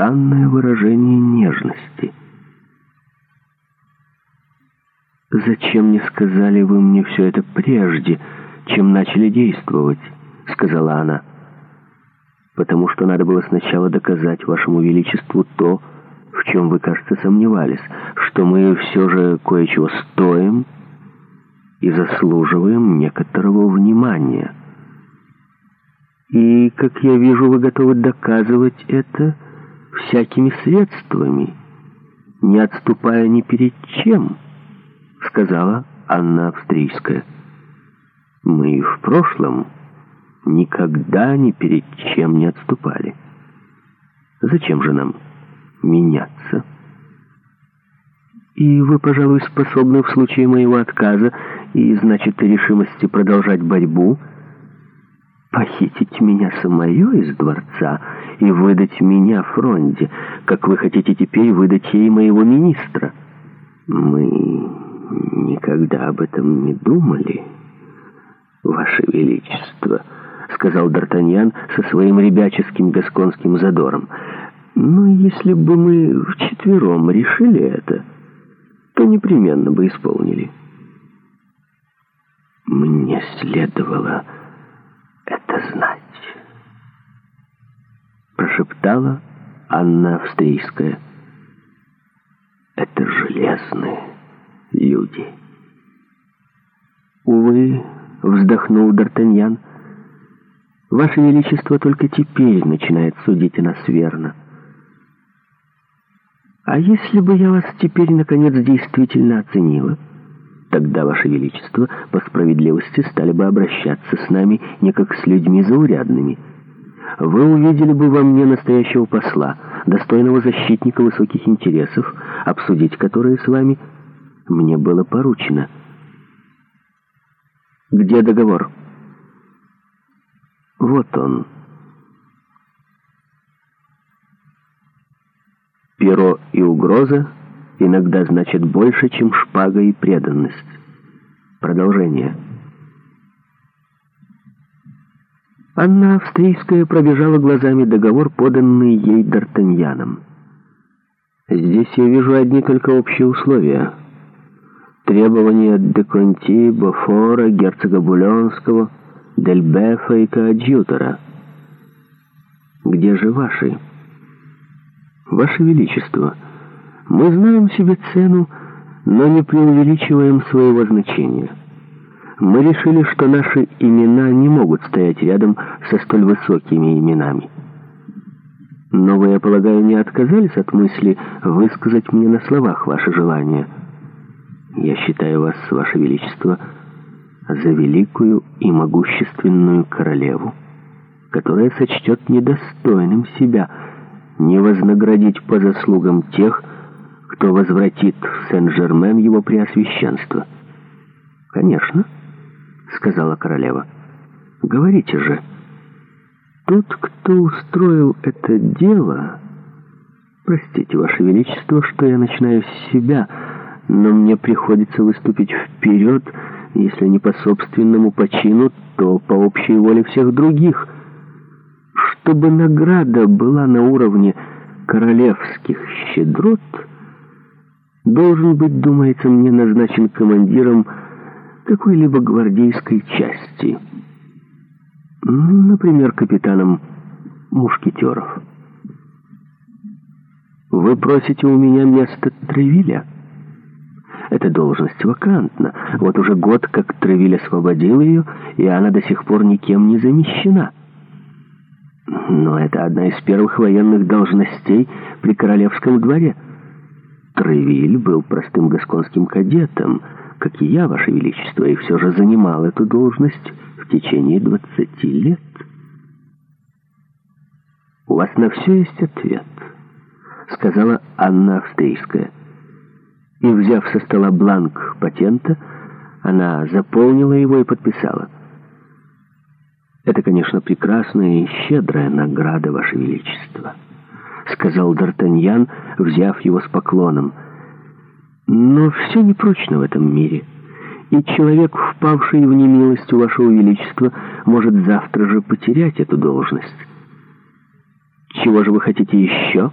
странное выражение нежности. «Зачем не сказали вы мне все это прежде, чем начали действовать?» — сказала она. «Потому что надо было сначала доказать вашему величеству то, в чем вы, кажется, сомневались, что мы все же кое-чего стоим и заслуживаем некоторого внимания». «И, как я вижу, вы готовы доказывать это...» всякими средствами, не отступая ни перед чем, сказала Анна Австрийская. Мы в прошлом никогда ни перед чем не отступали. Зачем же нам меняться? И вы, пожалуй, способны в случае моего отказа и, значит, решимости продолжать борьбу, похитить меня самое из дворца — и выдать меня Фронде, как вы хотите теперь выдать ей моего министра. Мы никогда об этом не думали, Ваше Величество, — сказал Д'Артаньян со своим ребяческим гасконским задором. Но если бы мы вчетвером решили это, то непременно бы исполнили. Мне следовало... прошептала Анна Австрийская. «Это железные люди». «Увы», — вздохнул Д'Артаньян, — «Ваше Величество только теперь начинает судить и нас верно». «А если бы я вас теперь, наконец, действительно оценила?» Тогда, Ваше Величество, по справедливости стали бы обращаться с нами не как с людьми заурядными – вы увидели бы во мне настоящего посла, достойного защитника высоких интересов, обсудить которые с вами мне было поручено. Где договор? Вот он. Перо и угроза иногда значат больше, чем шпага и преданность. Продолжение. Продолжение. Анна Австрийская пробежала глазами договор, поданный ей Д'Артаньяном. «Здесь я вижу одни только общие условия. Требования от Деконти, Бофора, герцога Булонского, Дельбефа и Коадьютора. Где же ваши?» «Ваше Величество, мы знаем себе цену, но не преувеличиваем своего значения» мы решили, что наши имена не могут стоять рядом со столь высокими именами. Но вы, я полагаю, не отказались от мысли высказать мне на словах ваше желание. Я считаю вас, ваше величество, за великую и могущественную королеву, которая сочтет недостойным себя не вознаградить по заслугам тех, кто возвратит в Сен-Жермен его преосвященство. Конечно. — сказала королева. «Говорите же, тот, кто устроил это дело...» «Простите, Ваше Величество, что я начинаю с себя, но мне приходится выступить вперед, если не по собственному почину, то по общей воле всех других. Чтобы награда была на уровне королевских щедрот, должен быть, думается, мне назначен командиром какой-либо гвардейской части. Ну, например, капитаном мушкетеров. Вы просите у меня место Тревиля? Эта должность вакантна. Вот уже год, как Тревиль освободил ее, и она до сих пор никем не замещена. Но это одна из первых военных должностей при королевском дворе — Тревиль был простым гасконским кадетом, как и я, Ваше Величество, и все же занимал эту должность в течение 20 лет. «У вас на все есть ответ», — сказала Анна Австрийская. И, взяв со стола бланк патента, она заполнила его и подписала. «Это, конечно, прекрасная и щедрая награда, Ваше Величество». — сказал Д'Артаньян, взяв его с поклоном. «Но все непрочно в этом мире, и человек, впавший в немилость у вашего величества, может завтра же потерять эту должность». «Чего же вы хотите еще?»